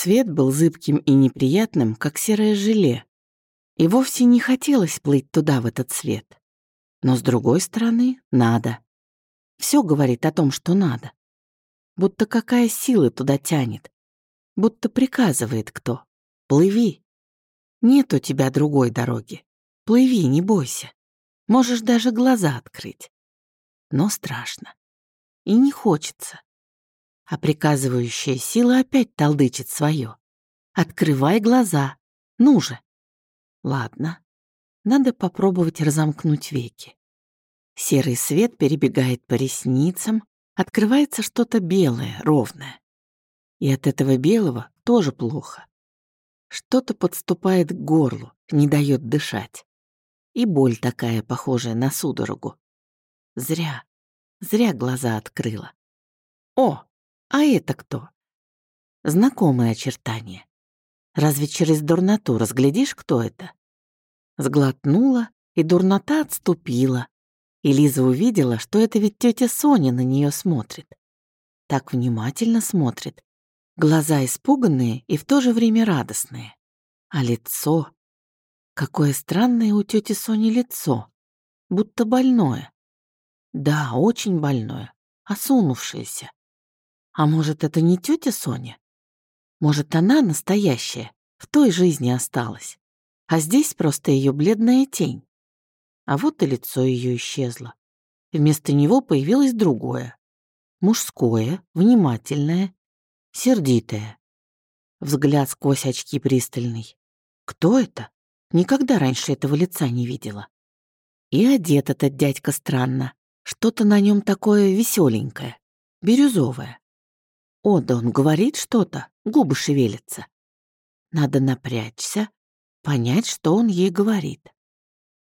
Свет был зыбким и неприятным, как серое желе. И вовсе не хотелось плыть туда, в этот свет. Но с другой стороны, надо. Все говорит о том, что надо. Будто какая сила туда тянет. Будто приказывает кто. Плыви. Нет у тебя другой дороги. Плыви, не бойся. Можешь даже глаза открыть. Но страшно. И не хочется. А приказывающая сила опять толдычит свое. Открывай глаза. Ну же. Ладно. Надо попробовать разомкнуть веки. Серый свет перебегает по ресницам, открывается что-то белое, ровное. И от этого белого тоже плохо. Что-то подступает к горлу, не дает дышать. И боль такая, похожая на судорогу. Зря, зря глаза открыла. О, а это кто? Знакомые очертания. Разве через дурноту разглядишь, кто это? Сглотнула, и дурнота отступила. И Лиза увидела, что это ведь тетя Соня на нее смотрит. Так внимательно смотрит. Глаза испуганные и в то же время радостные. А лицо... Какое странное у тети Сони лицо. Будто больное. Да, очень больное. Осунувшееся. А может, это не тетя Соня? Может, она настоящая, в той жизни осталась а здесь просто ее бледная тень. А вот и лицо ее исчезло. Вместо него появилось другое. Мужское, внимательное, сердитое. Взгляд сквозь очки пристальный. Кто это? Никогда раньше этого лица не видела. И одет этот дядька странно. Что-то на нем такое веселенькое, бирюзовое. О, да он говорит что-то, губы шевелятся. Надо напрячься, понять, что он ей говорит.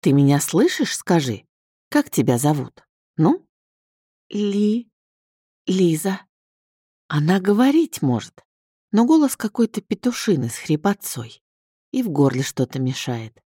«Ты меня слышишь, скажи? Как тебя зовут? Ну?» «Ли... Лиза». Она говорить может, но голос какой-то петушины с хрипотцой. И в горле что-то мешает.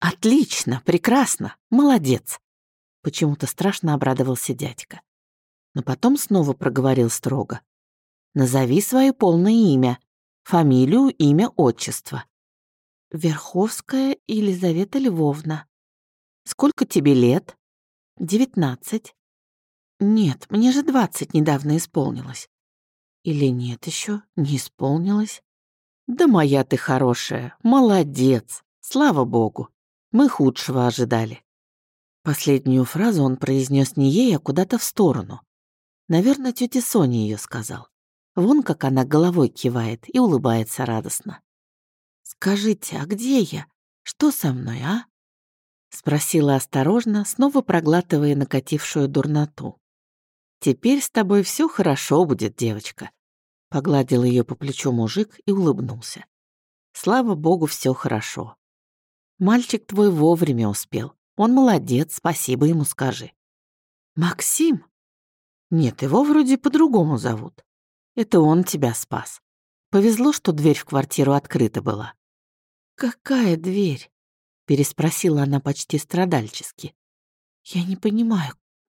«Отлично, прекрасно, молодец!» Почему-то страшно обрадовался дядька. Но потом снова проговорил строго. «Назови свое полное имя, фамилию, имя, отчество. Верховская Елизавета Львовна. Сколько тебе лет? Девятнадцать. Нет, мне же двадцать недавно исполнилось. Или нет еще, не исполнилось? Да моя ты хорошая, молодец, слава богу. Мы худшего ожидали. Последнюю фразу он произнес не ей, а куда-то в сторону. Наверное, тетя Соня ее сказал. Вон как она головой кивает и улыбается радостно. «Скажите, а где я? Что со мной, а?» Спросила осторожно, снова проглатывая накатившую дурноту. «Теперь с тобой все хорошо будет, девочка», — погладил ее по плечу мужик и улыбнулся. «Слава богу, все хорошо. Мальчик твой вовремя успел. Он молодец, спасибо ему скажи». «Максим?» «Нет, его вроде по-другому зовут. Это он тебя спас. Повезло, что дверь в квартиру открыта была. «Какая дверь?» — переспросила она почти страдальчески. «Я не понимаю,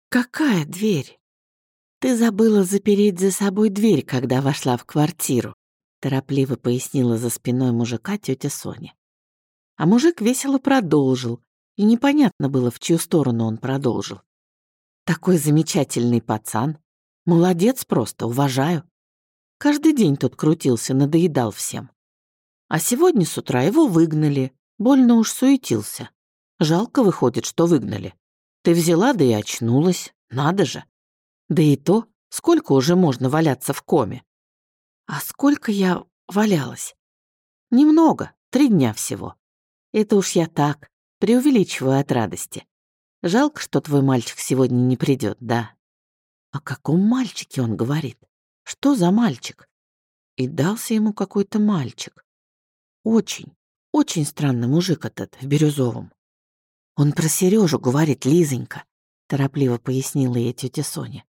какая дверь?» «Ты забыла запереть за собой дверь, когда вошла в квартиру», — торопливо пояснила за спиной мужика тетя Соня. А мужик весело продолжил, и непонятно было, в чью сторону он продолжил. «Такой замечательный пацан. Молодец просто, уважаю. Каждый день тут крутился, надоедал всем. А сегодня с утра его выгнали, больно уж суетился. Жалко выходит, что выгнали. Ты взяла, да и очнулась, надо же. Да и то, сколько уже можно валяться в коме? А сколько я валялась? Немного, три дня всего. Это уж я так, преувеличиваю от радости. Жалко, что твой мальчик сегодня не придет, да? О каком мальчике он говорит? Что за мальчик? И дался ему какой-то мальчик. Очень, очень странный мужик этот в бирюзовом. Он про Сережу говорит, Лизонька, торопливо пояснила ей тетя Соня.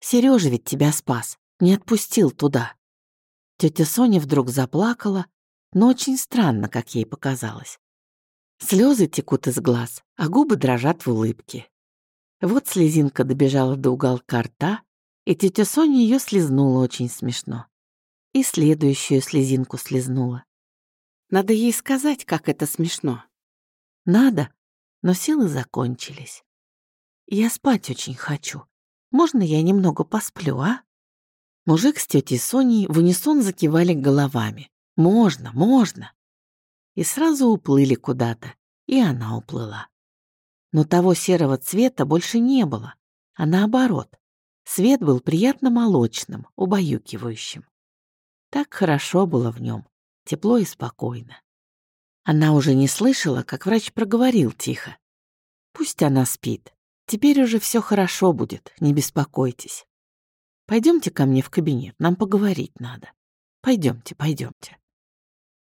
Сережа ведь тебя спас, не отпустил туда. Тетя Соня вдруг заплакала, но очень странно, как ей показалось. Слезы текут из глаз, а губы дрожат в улыбке. Вот слезинка добежала до уголка рта, и тетя Соня ее слезнула очень смешно. И следующую слезинку слезнула. Надо ей сказать, как это смешно. Надо, но силы закончились. Я спать очень хочу. Можно я немного посплю, а? Мужик с тетей Соней в унисон закивали головами. Можно, можно. И сразу уплыли куда-то, и она уплыла. Но того серого цвета больше не было, а наоборот. Свет был приятно молочным, убаюкивающим. Так хорошо было в нем, тепло и спокойно. Она уже не слышала, как врач проговорил тихо. «Пусть она спит. Теперь уже все хорошо будет, не беспокойтесь. Пойдемте ко мне в кабинет, нам поговорить надо. Пойдемте, пойдемте.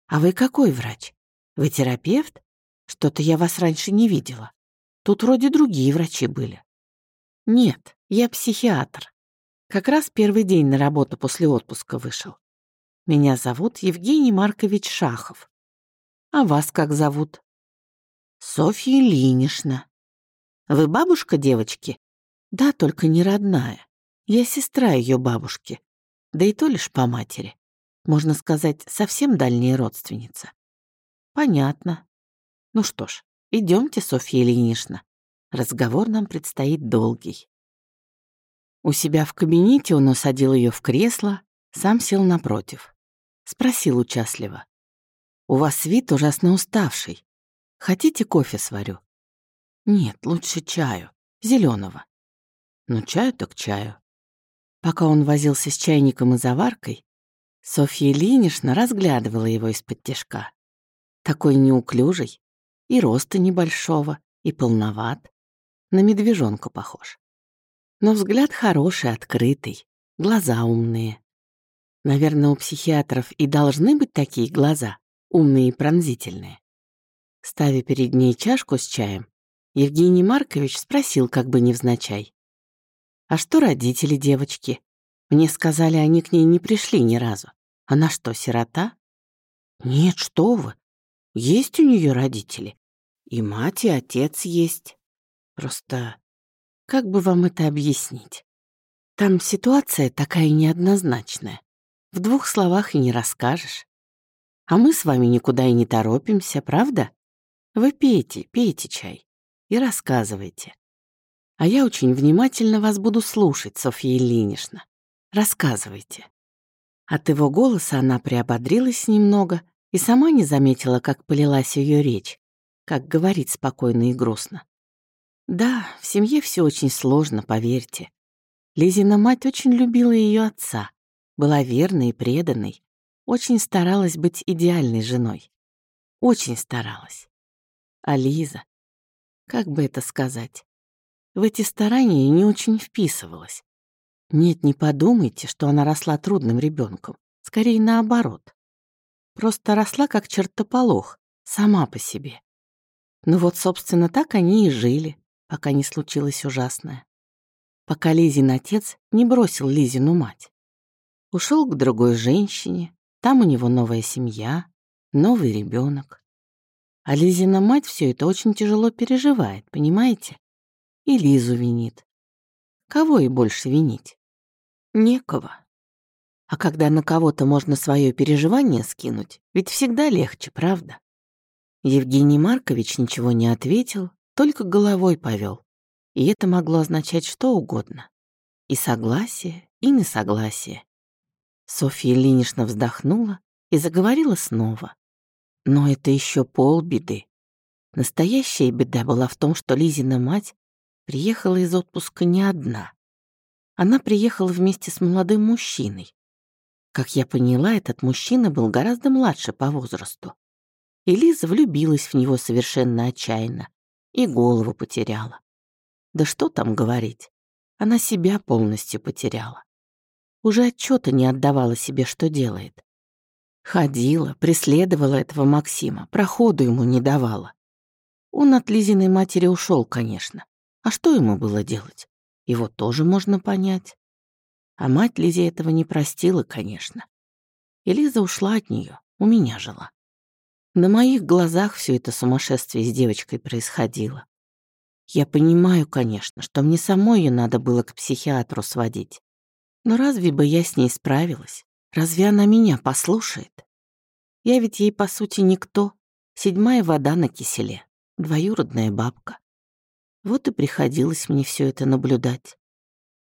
А вы какой врач? Вы терапевт? Что-то я вас раньше не видела. Тут вроде другие врачи были. Нет, я психиатр. Как раз первый день на работу после отпуска вышел. Меня зовут Евгений Маркович Шахов. А вас как зовут? Софья Ильинична. Вы бабушка девочки? Да, только не родная. Я сестра ее бабушки. Да и то лишь по матери. Можно сказать, совсем дальняя родственница. Понятно. Ну что ж, идемте, Софья Ильинична. Разговор нам предстоит долгий. У себя в кабинете он усадил ее в кресло, сам сел напротив. Спросил участливо. «У вас вид ужасно уставший. Хотите кофе сварю?» «Нет, лучше чаю. зеленого. «Ну, чаю так чаю». Пока он возился с чайником и заваркой, Софья Ильинична разглядывала его из-под тяжка. Такой неуклюжий, и роста небольшого, и полноват. На медвежонка похож. Но взгляд хороший, открытый, глаза умные. Наверное, у психиатров и должны быть такие глаза, умные и пронзительные. Ставя перед ней чашку с чаем, Евгений Маркович спросил как бы невзначай. «А что родители девочки? Мне сказали, они к ней не пришли ни разу. Она что, сирота?» «Нет, что вы. Есть у нее родители. И мать, и отец есть. Просто как бы вам это объяснить? Там ситуация такая неоднозначная. В двух словах и не расскажешь. А мы с вами никуда и не торопимся, правда? Вы пейте, пейте чай и рассказывайте. А я очень внимательно вас буду слушать, Софья Ильинична. Рассказывайте. От его голоса она приободрилась немного и сама не заметила, как полилась ее речь, как говорить спокойно и грустно. Да, в семье все очень сложно, поверьте. Лизина мать очень любила ее отца, была верной и преданной, очень старалась быть идеальной женой. Очень старалась. А Лиза, как бы это сказать, в эти старания не очень вписывалась. Нет, не подумайте, что она росла трудным ребенком, скорее наоборот. Просто росла как чертополох, сама по себе. Ну вот, собственно, так они и жили, пока не случилось ужасное. Пока Лизин отец не бросил Лизину мать. Ушел к другой женщине, там у него новая семья, новый ребенок. А Лизина мать все это очень тяжело переживает, понимаете? И Лизу винит. Кого и больше винить? Некого. А когда на кого-то можно свое переживание скинуть, ведь всегда легче, правда? Евгений Маркович ничего не ответил, только головой повел. И это могло означать что угодно. И согласие, и несогласие. Софья Ильинична вздохнула и заговорила снова. Но это еще полбеды. Настоящая беда была в том, что Лизина мать приехала из отпуска не одна. Она приехала вместе с молодым мужчиной. Как я поняла, этот мужчина был гораздо младше по возрасту. И Лиза влюбилась в него совершенно отчаянно и голову потеряла. Да что там говорить, она себя полностью потеряла. Уже отчета не отдавала себе, что делает. Ходила, преследовала этого Максима, проходу ему не давала. Он от Лизиной матери ушел, конечно. А что ему было делать? Его тоже можно понять. А мать Лизе этого не простила, конечно. И Лиза ушла от нее, у меня жила. На моих глазах все это сумасшествие с девочкой происходило. Я понимаю, конечно, что мне самой ее надо было к психиатру сводить. Но разве бы я с ней справилась? Разве она меня послушает? Я ведь ей, по сути, никто. Седьмая вода на киселе, двоюродная бабка. Вот и приходилось мне все это наблюдать.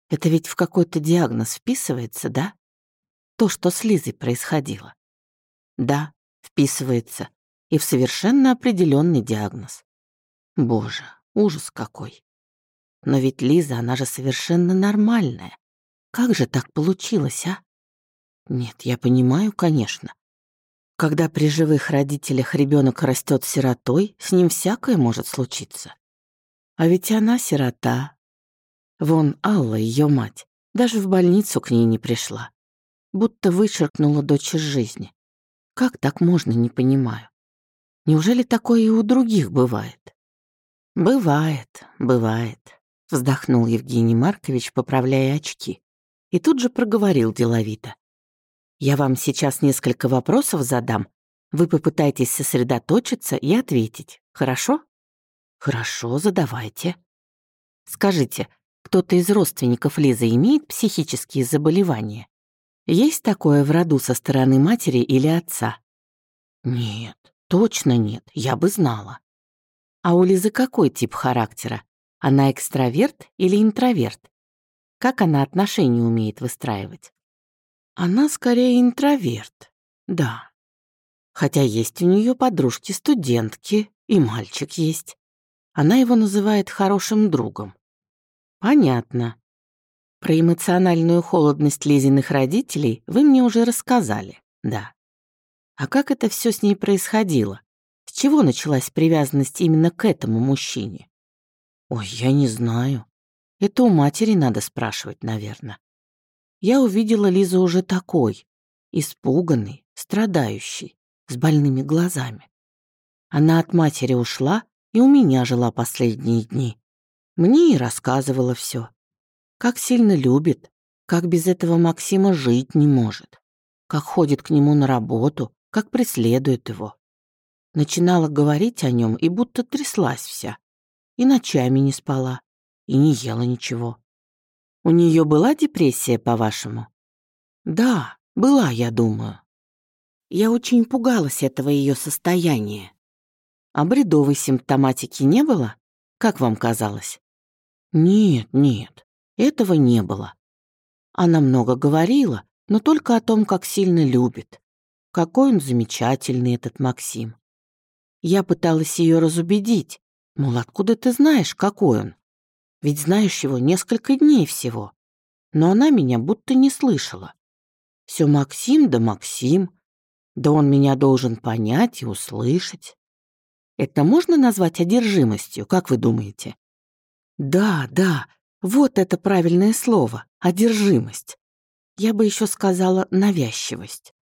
Это ведь в какой-то диагноз вписывается, да? То, что с Лизой происходило. Да, вписывается. И в совершенно определенный диагноз. Боже, ужас какой. Но ведь Лиза, она же совершенно нормальная. Как же так получилось, а? Нет, я понимаю, конечно. Когда при живых родителях ребенок растет сиротой, с ним всякое может случиться. А ведь она сирота. Вон Алла, ее мать, даже в больницу к ней не пришла. Будто вычеркнула дочь из жизни. Как так можно, не понимаю. Неужели такое и у других бывает? Бывает, бывает, вздохнул Евгений Маркович, поправляя очки. И тут же проговорил деловито. Я вам сейчас несколько вопросов задам. Вы попытаетесь сосредоточиться и ответить. Хорошо? Хорошо, задавайте. Скажите, кто-то из родственников Лизы имеет психические заболевания? Есть такое в роду со стороны матери или отца? Нет, точно нет, я бы знала. А у Лизы какой тип характера? Она экстраверт или интроверт? Как она отношения умеет выстраивать? Она скорее интроверт, да. Хотя есть у нее подружки-студентки, и мальчик есть. Она его называет хорошим другом. Понятно. Про эмоциональную холодность Лизиных родителей вы мне уже рассказали, да. А как это все с ней происходило? С чего началась привязанность именно к этому мужчине? Ой, я не знаю. Это у матери надо спрашивать, наверное я увидела Лизу уже такой, испуганный, страдающий, с больными глазами. Она от матери ушла и у меня жила последние дни. Мне и рассказывала все. Как сильно любит, как без этого Максима жить не может, как ходит к нему на работу, как преследует его. Начинала говорить о нем и будто тряслась вся. И ночами не спала, и не ела ничего. У нее была депрессия, по-вашему? Да, была, я думаю. Я очень пугалась этого ее состояния. А бредовой симптоматики не было? Как вам казалось? Нет, нет, этого не было. Она много говорила, но только о том, как сильно любит. Какой он замечательный, этот Максим. Я пыталась ее разубедить, мол, откуда ты знаешь, какой он? Ведь знаешь его несколько дней всего. Но она меня будто не слышала. Все Максим да Максим. Да он меня должен понять и услышать. Это можно назвать одержимостью, как вы думаете? Да, да, вот это правильное слово — одержимость. Я бы еще сказала навязчивость.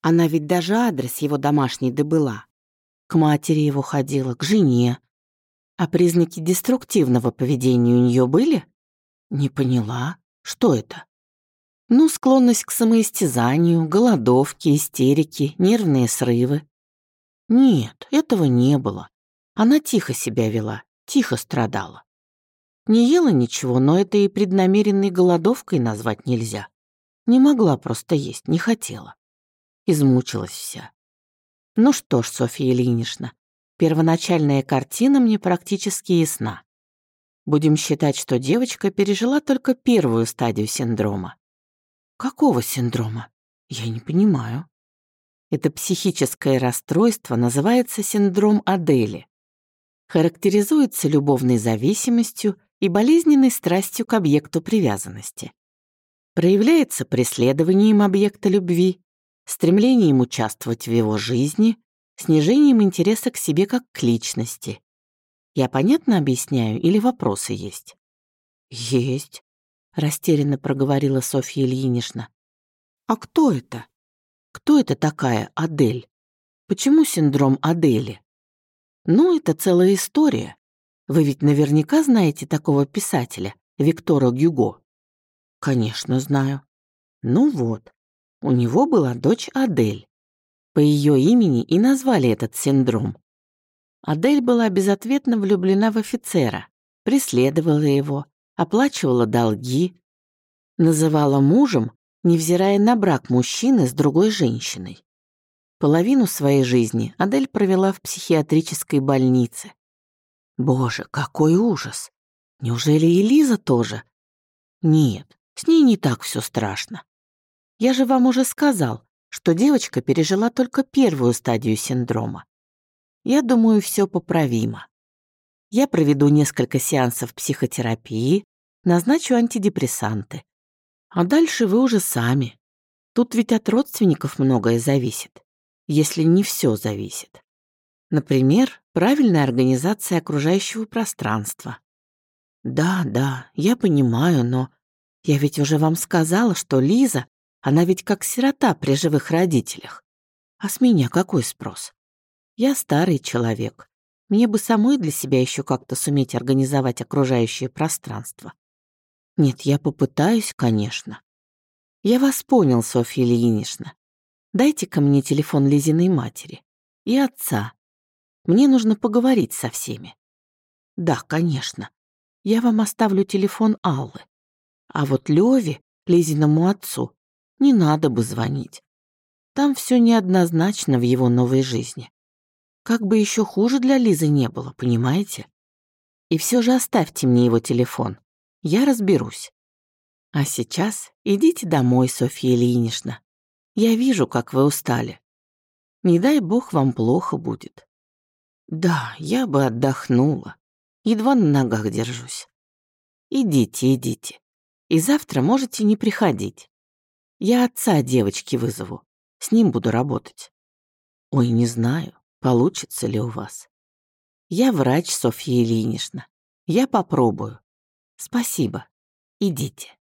Она ведь даже адрес его домашний добыла. К матери его ходила, к жене, а признаки деструктивного поведения у нее были? Не поняла. Что это? Ну, склонность к самоистязанию, голодовки, истерики, нервные срывы. Нет, этого не было. Она тихо себя вела, тихо страдала. Не ела ничего, но это и преднамеренной голодовкой назвать нельзя. Не могла просто есть, не хотела. Измучилась вся. Ну что ж, Софья Ильинична, Первоначальная картина мне практически ясна. Будем считать, что девочка пережила только первую стадию синдрома. Какого синдрома? Я не понимаю. Это психическое расстройство называется синдром Адели. Характеризуется любовной зависимостью и болезненной страстью к объекту привязанности. Проявляется преследованием объекта любви, стремлением участвовать в его жизни, снижением интереса к себе как к личности. Я понятно объясняю или вопросы есть? Есть, растерянно проговорила Софья Ильинична. А кто это? Кто это такая Адель? Почему синдром Адели? Ну, это целая история. Вы ведь наверняка знаете такого писателя, Виктора Гюго. Конечно, знаю. Ну вот, у него была дочь Адель. По ее имени и назвали этот синдром. Адель была безответно влюблена в офицера, преследовала его, оплачивала долги, называла мужем, невзирая на брак мужчины с другой женщиной. Половину своей жизни Адель провела в психиатрической больнице. Боже, какой ужас! Неужели и Лиза тоже? Нет, с ней не так все страшно. Я же вам уже сказал, что девочка пережила только первую стадию синдрома. Я думаю, все поправимо. Я проведу несколько сеансов психотерапии, назначу антидепрессанты. А дальше вы уже сами. Тут ведь от родственников многое зависит, если не все зависит. Например, правильная организация окружающего пространства. Да, да, я понимаю, но я ведь уже вам сказала, что Лиза, она ведь как сирота при живых родителях. А с меня какой спрос? Я старый человек. Мне бы самой для себя еще как-то суметь организовать окружающее пространство. Нет, я попытаюсь, конечно. Я вас понял, Софья Ильинична. дайте ко мне телефон Лизиной матери и отца. Мне нужно поговорить со всеми. Да, конечно. Я вам оставлю телефон Аллы. А вот Леве, Лизиному отцу, не надо бы звонить. Там все неоднозначно в его новой жизни. Как бы еще хуже для Лизы не было, понимаете? И все же оставьте мне его телефон. Я разберусь. А сейчас идите домой, Софья Ильинична. Я вижу, как вы устали. Не дай бог вам плохо будет. Да, я бы отдохнула. Едва на ногах держусь. Идите, идите. И завтра можете не приходить. Я отца девочки вызову. С ним буду работать. Ой, не знаю, получится ли у вас. Я врач, Софья Ильинична. Я попробую. Спасибо. Идите.